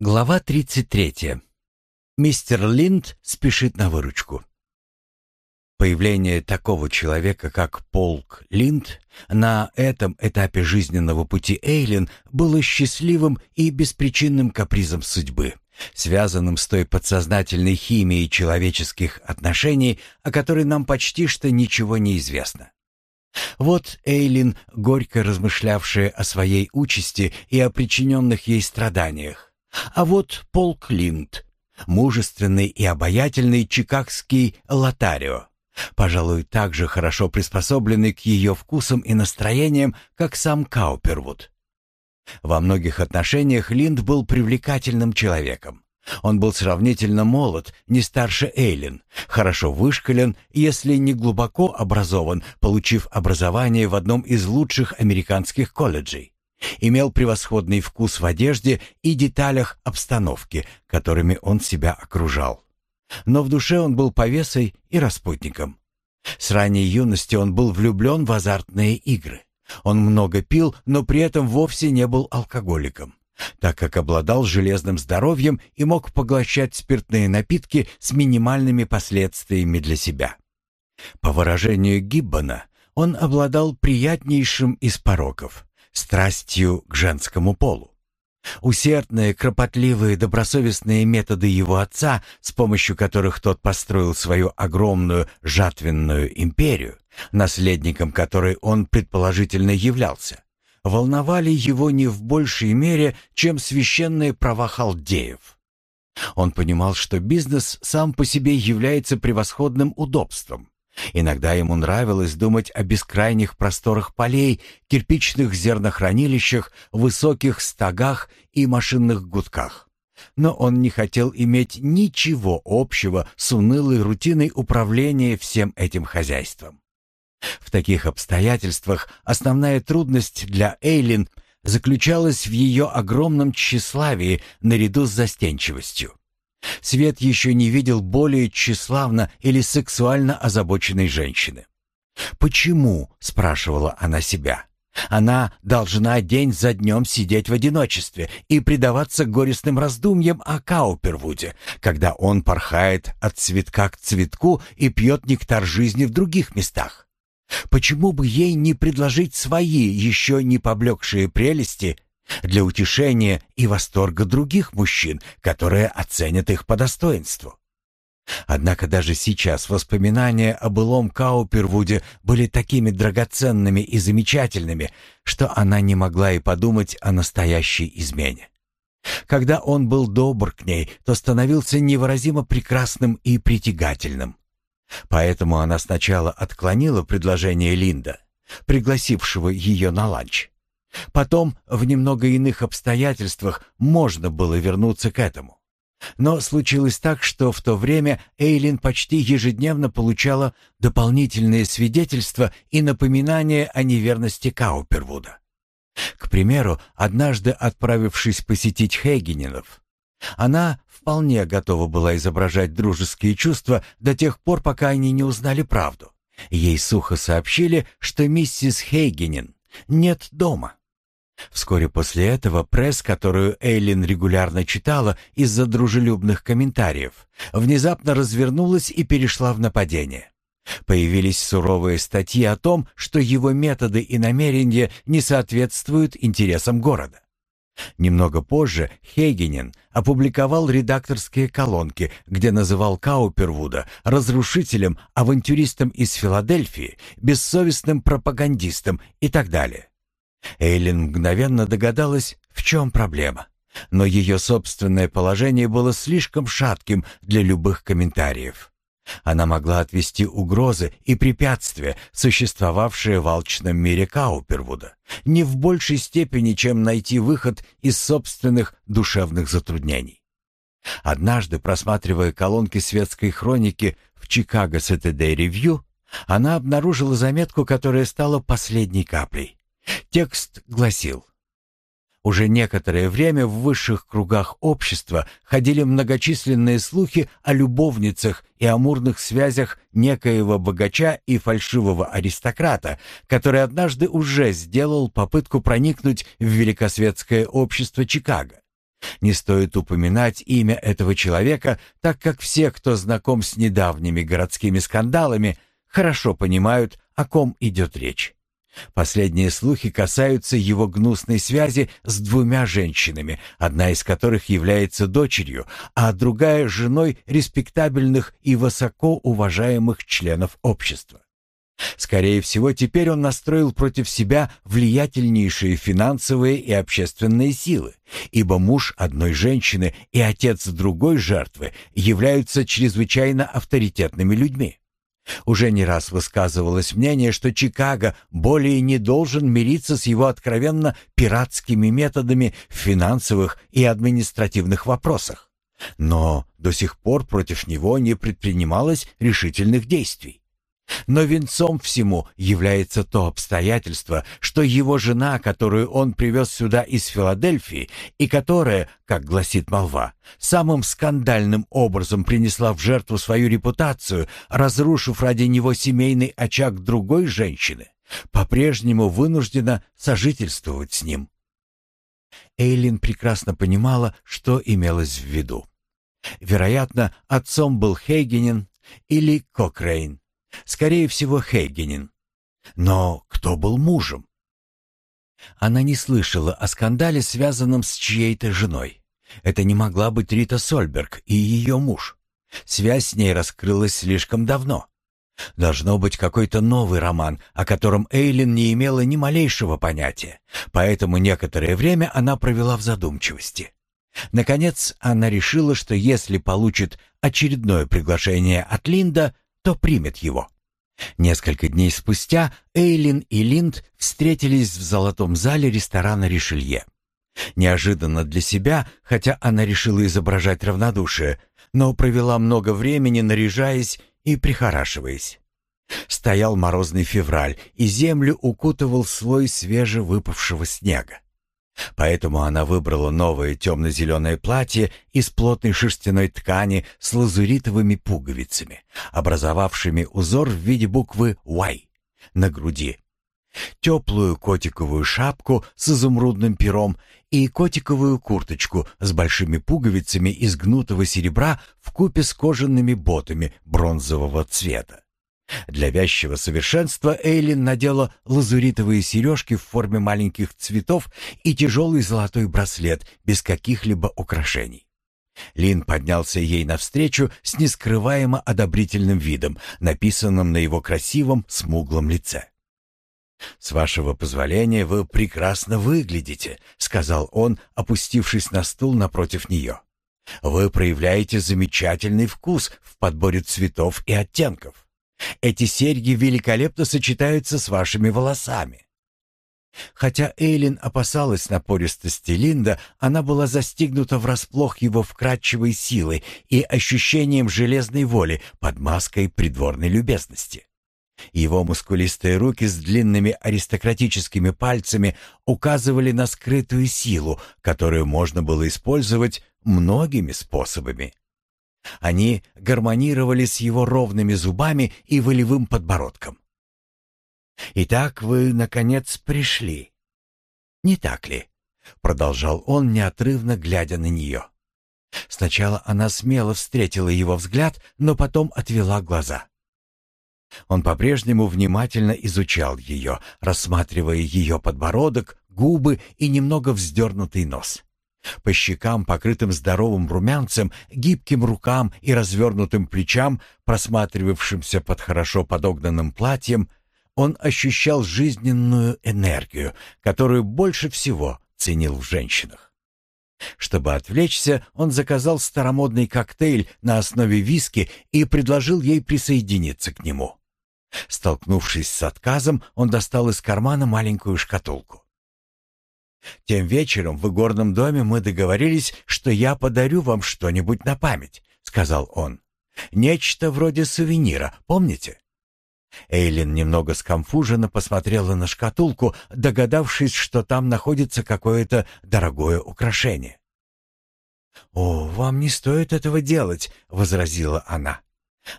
Глава 33. Мистер Линд спешит на выручку. Появление такого человека, как Полк Линд, на этом этапе жизненного пути Эйлин было счастливым и беспричинным капризом судьбы, связанным с той подсознательной химией человеческих отношений, о которой нам почти что ничего не известно. Вот Эйлин, горько размышлявшая о своей участи и о причиненных ей страданиях, а вот Пол Клинт, мужественный и обаятельный чикагский лотарио, пожалуй, также хорошо приспособленный к ее вкусам и настроениям, как сам Каупервуд. Во многих отношениях Линд был привлекательным человеком. Он был сравнительно молод, не старше Эйлин, хорошо вышкален, если не глубоко образован, получив образование в одном из лучших американских колледжей. Имел превосходный вкус в одежде и деталях обстановки, которыми он себя окружал. Но в душе он был повесой и распутником. С ранней юности он был влюблен в азартные игры. Он много пил, но при этом вовсе не был алкоголиком, так как обладал железным здоровьем и мог поглощать спиртные напитки с минимальными последствиями для себя. По выражению Гиббона, он обладал приятнейшим из пороков страстью к женскому полу. Усердные, кропотливые, добросовестные методы его отца, с помощью которых тот построил свою огромную жатвенную империю, наследником которой он предположительно являлся, волновали его не в большей мере, чем священные права халдеев. Он понимал, что бизнес сам по себе является превосходным удобством, Иногда ему нравилось думать о бескрайних просторах полей, кирпичных зернохранилищах, высоких стогах и машинных гудках. Но он не хотел иметь ничего общего с унылой рутиной управления всем этим хозяйством. В таких обстоятельствах основная трудность для Эйлин заключалась в ее огромном тщеславии наряду с застенчивостью. Свет еще не видел более тщеславно или сексуально озабоченной женщины. «Почему?» — спрашивала она себя. «Она должна день за днем сидеть в одиночестве и предаваться горестным раздумьям о Каупервуде, когда он порхает от цветка к цветку и пьет нектар жизни в других местах. Почему бы ей не предложить свои еще не поблекшие прелести для утешения и восторга других мужчин, которые оценят их по достоинству. Однако даже сейчас воспоминания о былом Каупервуде были такими драгоценными и замечательными, что она не могла и подумать о настоящей измене. Когда он был добр к ней, то становился невыразимо прекрасным и притягательным. Поэтому она сначала отклонила предложение Линда, пригласившего ее на ланч. Потом, в немного иных обстоятельствах, можно было вернуться к этому. Но случилось так, что в то время Эйлин почти ежедневно получала дополнительные свидетельства и напоминания о неверности Каупервуда. К примеру, однажды отправившись посетить Хейгенинов, она вполне готова была изображать дружеские чувства до тех пор, пока они не узнали правду. Ей сухо сообщили, что миссис Хейгенин нет дома. Вскоре после этого пресс, которую Эйлин регулярно читала из-за дружелюбных комментариев, внезапно развернулась и перешла в нападение. Появились суровые статьи о том, что его методы и намерения не соответствуют интересам города. Немного позже Хейгенен опубликовал редакторские колонки, где называл Каупервуда разрушителем, авантюристом из Филадельфии, бессовестным пропагандистом и так далее. Эйлин мгновенно догадалась, в чем проблема. Но ее собственное положение было слишком шатким для любых комментариев. Она могла отвести угрозы и препятствия, существовавшие в алчном мире Каупервуда, не в большей степени, чем найти выход из собственных душевных затруднений. Однажды, просматривая колонки светской хроники в Chicago Saturday Review, она обнаружила заметку, которая стала последней каплей. Текст гласил уже некоторое время в высших кругах общества ходили многочисленные слухи о любовницах и амурных связях некоего богача и фальшивого аристократа, который однажды уже сделал попытку проникнуть в великосветское общество Чикаго. Не стоит упоминать имя этого человека, так как все, кто знаком с недавними городскими скандалами, хорошо понимают, о ком идет речь. Последние слухи касаются его гнусной связи с двумя женщинами, одна из которых является дочерью, а другая — женой респектабельных и высоко уважаемых членов общества. Скорее всего, теперь он настроил против себя влиятельнейшие финансовые и общественные силы, ибо муж одной женщины и отец другой жертвы являются чрезвычайно авторитетными людьми. Уже не раз высказывалось мнение, что Чикаго более не должен мириться с его откровенно пиратскими методами в финансовых и административных вопросах. Но до сих пор против него не предпринималось решительных действий. Но венцом всему является то обстоятельство, что его жена, которую он привез сюда из Филадельфии и которая, как гласит молва, самым скандальным образом принесла в жертву свою репутацию, разрушив ради него семейный очаг другой женщины, по-прежнему вынуждена сожительствовать с ним. Эйлин прекрасно понимала, что имелось в виду. Вероятно, отцом был Хейгенин или Кокрейн. Скорее всего, Хейгенин. Но кто был мужем? Она не слышала о скандале, связанном с чьей-то женой. Это не могла быть Рита Сольберг и ее муж. Связь с ней раскрылась слишком давно. Должно быть какой-то новый роман, о котором Эйлин не имела ни малейшего понятия, поэтому некоторое время она провела в задумчивости. Наконец, она решила, что если получит очередное приглашение от Линда, то примет его. Несколько дней спустя Эйлин и Линд встретились в золотом зале ресторана «Ришелье». Неожиданно для себя, хотя она решила изображать равнодушие, но провела много времени, наряжаясь и прихорашиваясь. Стоял морозный февраль, и землю укутывал слой свежевыпавшего снега. Поэтому она выбрала новое темно-зеленое платье из плотной шерстяной ткани с лазуритовыми пуговицами, образовавшими узор в виде буквы «Y» на груди. Теплую котиковую шапку с изумрудным пером и котиковую курточку с большими пуговицами из гнутого серебра в купе с кожаными ботами бронзового цвета. Для вязчего совершенства Эйлин надела лазуритовые сережки в форме маленьких цветов и тяжелый золотой браслет без каких-либо украшений. Лин поднялся ей навстречу с нескрываемо одобрительным видом, написанным на его красивом, смуглом лице. «С вашего позволения вы прекрасно выглядите», — сказал он, опустившись на стул напротив нее. «Вы проявляете замечательный вкус в подборе цветов и оттенков. Эти серьги великолепно сочетаются с вашими волосами. Хотя Эйлин опасалась напористости Линда, она была застигнута врасплох его вкрадчивой силой и ощущением железной воли под маской придворной любезности. Его мускулистые руки с длинными аристократическими пальцами указывали на скрытую силу, которую можно было использовать многими способами. Они гармонировали с его ровными зубами и волевым подбородком. «Итак, вы, наконец, пришли. Не так ли?» — продолжал он, неотрывно глядя на нее. Сначала она смело встретила его взгляд, но потом отвела глаза. Он по-прежнему внимательно изучал ее, рассматривая ее подбородок, губы и немного вздернутый нос. По щекам, покрытым здоровым румянцем, гибким рукам и развернутым плечам, просматривавшимся под хорошо подогнанным платьем, он ощущал жизненную энергию, которую больше всего ценил в женщинах. Чтобы отвлечься, он заказал старомодный коктейль на основе виски и предложил ей присоединиться к нему. Столкнувшись с отказом, он достал из кармана маленькую шкатулку. Тем вечером в игорном доме мы договорились, что я подарю вам что-нибудь на память, сказал он. Нечто вроде сувенира, помните? Эйлин немного скомфуженно посмотрела на шкатулку, догадавшись, что там находится какое-то дорогое украшение. «О, вам не стоит этого делать», — возразила она.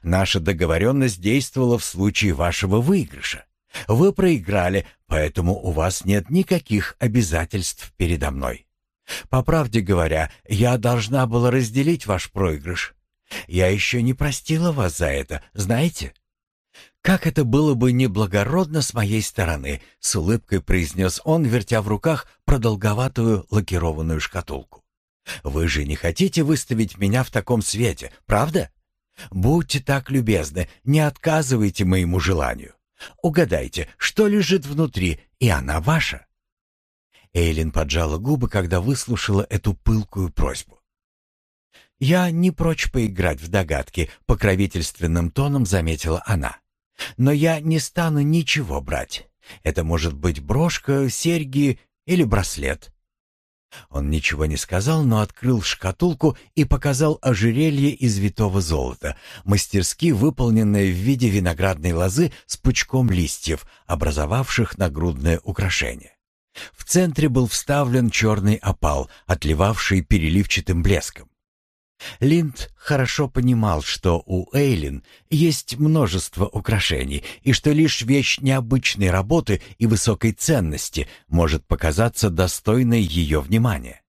«Наша договоренность действовала в случае вашего выигрыша. Вы проиграли, поэтому у вас нет никаких обязательств передо мной. По правде говоря, я должна была разделить ваш проигрыш. Я еще не простила вас за это, знаете? Как это было бы неблагородно с моей стороны, с улыбкой произнес он, вертя в руках продолговатую лакированную шкатулку. Вы же не хотите выставить меня в таком свете, правда? Будьте так любезны, не отказывайте моему желанию. Угадайте, что лежит внутри, и она ваша. Эйлин поджала губы, когда выслушала эту пылкую просьбу. «Я не прочь поиграть в догадки», — покровительственным тоном заметила она. «Но я не стану ничего брать. Это может быть брошка, серьги или браслет. Он ничего не сказал, но открыл шкатулку и показал ожерелье из витого золота, мастерски выполненное в виде виноградной лозы с пучком листьев, образовавших нагрудное украшение. В центре был вставлен черный опал, отливавший переливчатым блеском. Линд хорошо понимал, что у Эйлин есть множество украшений, и что лишь вещь необычной работы и высокой ценности может показаться достойной ее внимания.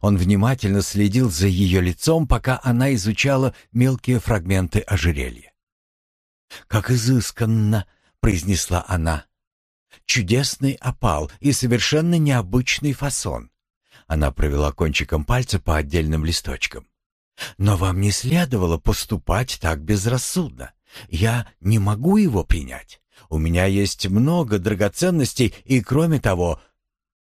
Он внимательно следил за ее лицом, пока она изучала мелкие фрагменты ожерелья. «Как изысканно!» — произнесла она. «Чудесный опал и совершенно необычный фасон». Она провела кончиком пальца по отдельным листочкам. Но вам не следовало поступать так безрассудно. Я не могу его принять. У меня есть много драгоценностей, и кроме того,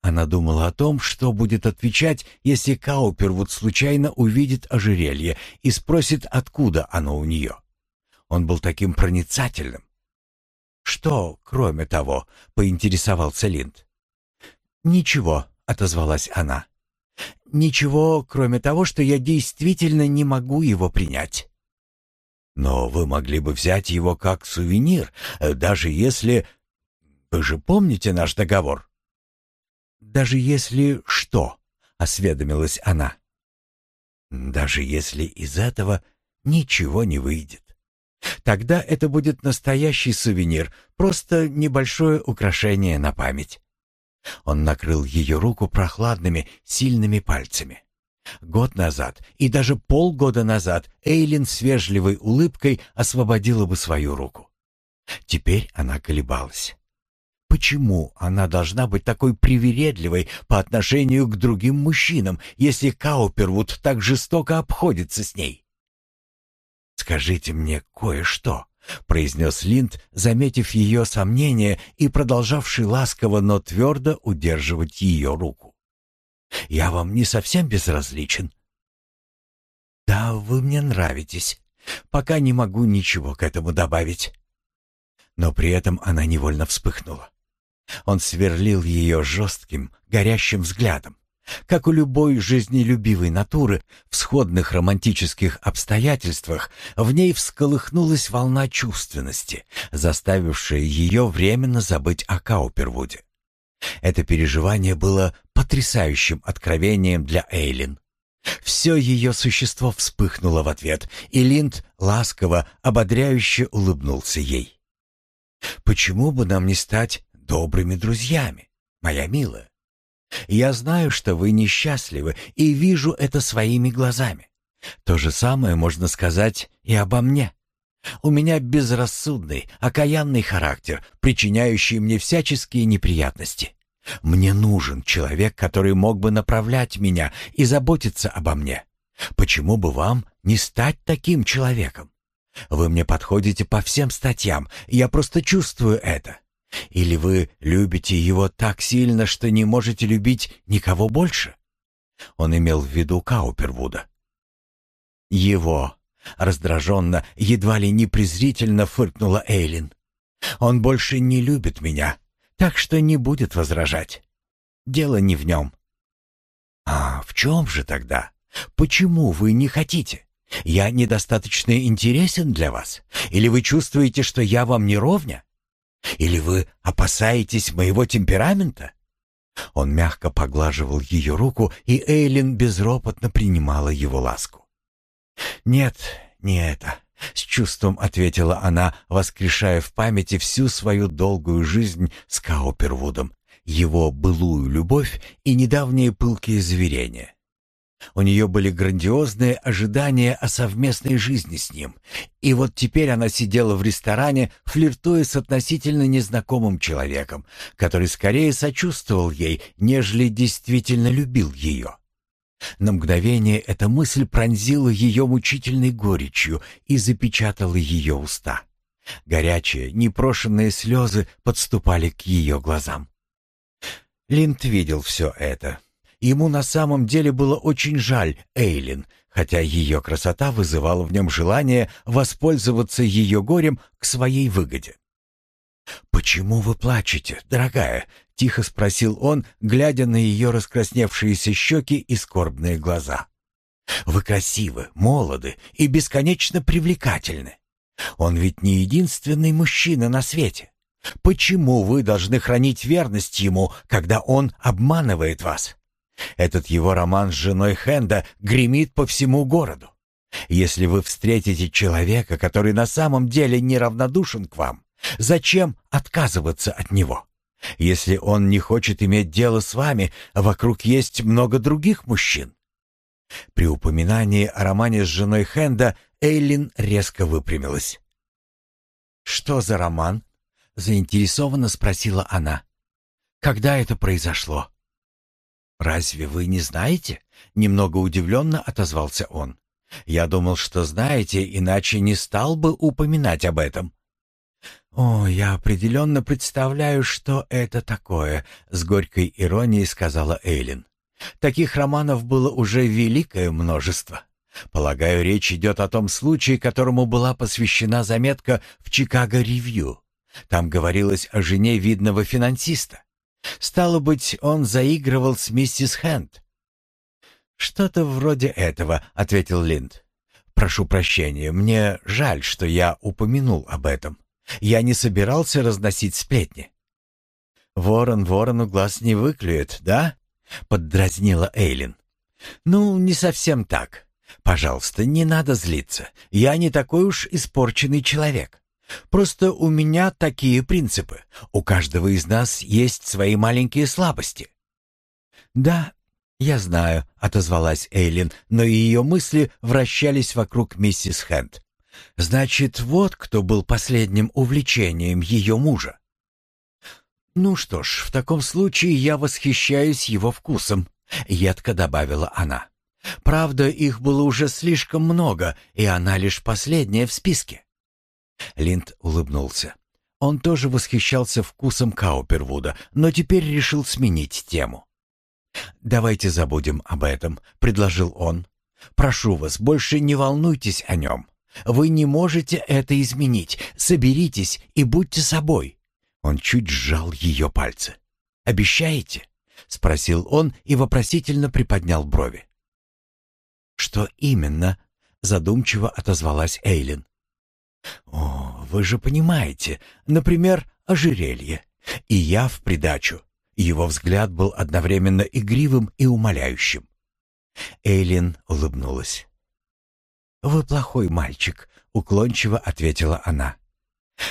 она думала о том, что будет отвечать, если Каупервуд случайно увидит ожерелье и спросит, откуда оно у нее. Он был таким проницательным. «Что, кроме того?» — поинтересовался Линд. «Ничего», — отозвалась она. Ничего, кроме того, что я действительно не могу его принять. Но вы могли бы взять его как сувенир, э, даже если... Вы же помните наш договор? Даже если что, осведомилась она. Даже если из этого ничего не выйдет. Тогда это будет настоящий сувенир, просто небольшое украшение на память. Он накрыл ее руку прохладными, сильными пальцами. Год назад и даже полгода назад Эйлин с вежливой улыбкой освободила бы свою руку. Теперь она колебалась. Почему она должна быть такой привередливой по отношению к другим мужчинам, если Каупервуд так жестоко обходится с ней? «Скажите мне кое-что», — произнес Линд, заметив ее сомнение и продолжавший ласково, но твердо удерживать ее руку. «Я вам не совсем безразличен». «Да, вы мне нравитесь. Пока не могу ничего к этому добавить». Но при этом она невольно вспыхнула. Он сверлил ее жестким, горящим взглядом. Как у любой жизнелюбивой натуры, в сходных романтических обстоятельствах в ней всколыхнулась волна чувственности, заставившая ее временно забыть о Каупервуде. Это переживание было потрясающим откровением для Эйлин. Все ее существо вспыхнуло в ответ, и Линд ласково, ободряюще улыбнулся ей. «Почему бы нам не стать добрыми друзьями, моя милая? Я знаю, что вы несчастливы, и вижу это своими глазами. То же самое можно сказать и обо мне. У меня безрассудный, окаянный характер, причиняющий мне всяческие неприятности. Мне нужен человек, который мог бы направлять меня и заботиться обо мне. Почему бы вам не стать таким человеком? Вы мне подходите по всем статьям, я просто чувствую это. Или вы любите его так сильно, что не можете любить никого больше? Он имел в виду Каупервуда. Его, раздраженно, едва ли не презрительно фыркнула Эйлин. Он больше не любит меня, так что не будет возражать. Дело не в нем. А в чем же тогда? Почему вы не хотите? Я недостаточно интересен для вас? Или вы чувствуете, что я вам не ровня? Или вы опасаетесь моего темперамента?» Он мягко поглаживал ее руку, и Эйлин безропотно принимала его ласку. «Нет, не это», — с чувством ответила она, воскрешая в памяти всю свою долгую жизнь с Каупервудом, его былую любовь и недавние пылкие заверения. У нее были грандиозные ожидания о совместной жизни с ним. И вот теперь она сидела в ресторане, флиртуя с относительно незнакомым человеком, который скорее сочувствовал ей, нежели действительно любил ее. На мгновение эта мысль пронзила ее мучительной горечью и запечатала ее уста. Горячие, непрошенные слезы подступали к ее глазам. Линд видел все это. Ему на самом деле было очень жаль Эйлин, хотя ее красота вызывала в нем желание воспользоваться ее горем к своей выгоде. «Почему вы плачете, дорогая?» — тихо спросил он, глядя на ее раскрасневшиеся щеки и скорбные глаза. «Вы красивы, молоды и бесконечно привлекательны. Он ведь не единственный мужчина на свете. Почему вы должны хранить верность ему, когда он обманывает вас? Этот его роман с женой Хенда гремит по всему городу. Если вы встретите человека, который на самом деле неравнодушен к вам, зачем отказываться от него? Если он не хочет иметь дело с вами, вокруг есть много других мужчин. При упоминании о романе с женой Хенда Эйлин резко выпрямилась. «Что за роман?» — заинтересованно спросила она. «Когда это произошло?» «Разве вы не знаете?» — немного удивленно отозвался он. «Я думал, что знаете, иначе не стал бы упоминать об этом». «О, я определенно представляю, что это такое», — с горькой иронией сказала Эйлин. «Таких романов было уже великое множество. Полагаю, речь идет о том случае, которому была посвящена заметка в «Чикаго Ревью». Там говорилось о жене видного финансиста. Стало быть, он заигрывал с миссис Хэнд. «Что-то вроде этого», — ответил Линд. «Прошу прощения, мне жаль, что я упомянул об этом. Я не собирался разносить сплетни». «Ворон ворону глаз не выклюет, да?» — поддразнила Эйлин. «Ну, не совсем так. Пожалуйста, не надо злиться. Я не такой уж испорченный человек. Просто у меня такие принципы. У каждого из нас есть свои маленькие слабости. Да, я знаю, отозвалась Эйлин, но ее мысли вращались вокруг миссис Хэнд. Значит, вот кто был последним увлечением ее мужа. Ну что ж, в таком случае я восхищаюсь его вкусом, едко добавила она. Правда, их было уже слишком много, и она лишь последняя в списке. Линд улыбнулся. Он тоже восхищался вкусом Каупервуда, но теперь решил сменить тему. «Давайте забудем об этом», — предложил он. «Прошу вас, больше не волнуйтесь о нем. Вы не можете это изменить. Соберитесь и будьте собой». Он чуть сжал ее пальцы. «Обещаете?» — спросил он и вопросительно приподнял брови. «Что именно?» — задумчиво отозвалась Эйлин. «О, вы же понимаете, например, ожерелье. И я в придачу». Его взгляд был одновременно игривым и умоляющим. Эйлин улыбнулась. «Вы плохой мальчик», — уклончиво ответила она.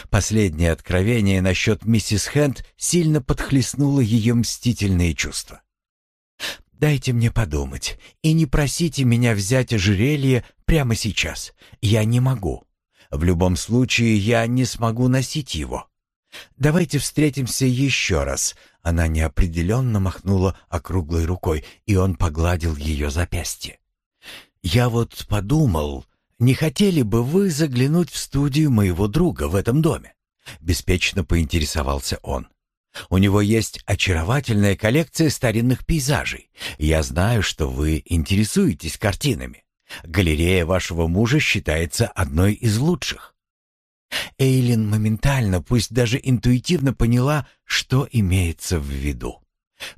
Последнее откровение насчет миссис Хэнд сильно подхлестнуло ее мстительные чувства. «Дайте мне подумать и не просите меня взять ожерелье прямо сейчас. Я не могу. В любом случае я не смогу носить его. Давайте встретимся еще раз. Она неопределенно махнула округлой рукой, и он погладил ее запястье. Я вот подумал, не хотели бы вы заглянуть в студию моего друга в этом доме? Беспечно поинтересовался он. У него есть очаровательная коллекция старинных пейзажей. Я знаю, что вы интересуетесь картинами. Галерея вашего мужа считается одной из лучших». Эйлин моментально, пусть даже интуитивно поняла, что имеется в виду.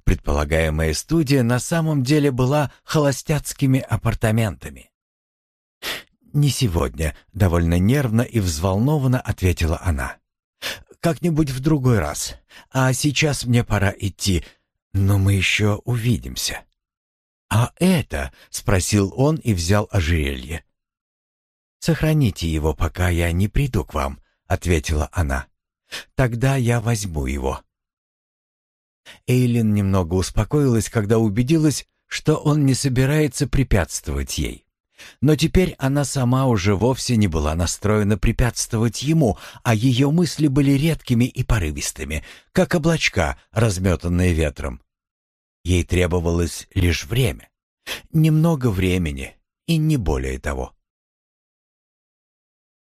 Предполагаемая студия на самом деле была холостяцкими апартаментами. «Не сегодня», — довольно нервно и взволнованно ответила она. «Как-нибудь в другой раз. А сейчас мне пора идти, но мы еще увидимся». «А это?» — спросил он и взял ожерелье. «Сохраните его, пока я не приду к вам», — ответила она. «Тогда я возьму его». Эйлин немного успокоилась, когда убедилась, что он не собирается препятствовать ей. Но теперь она сама уже вовсе не была настроена препятствовать ему, а ее мысли были редкими и порывистыми, как облачка, разметанные ветром. Ей требовалось лишь время. Немного времени, и не более того.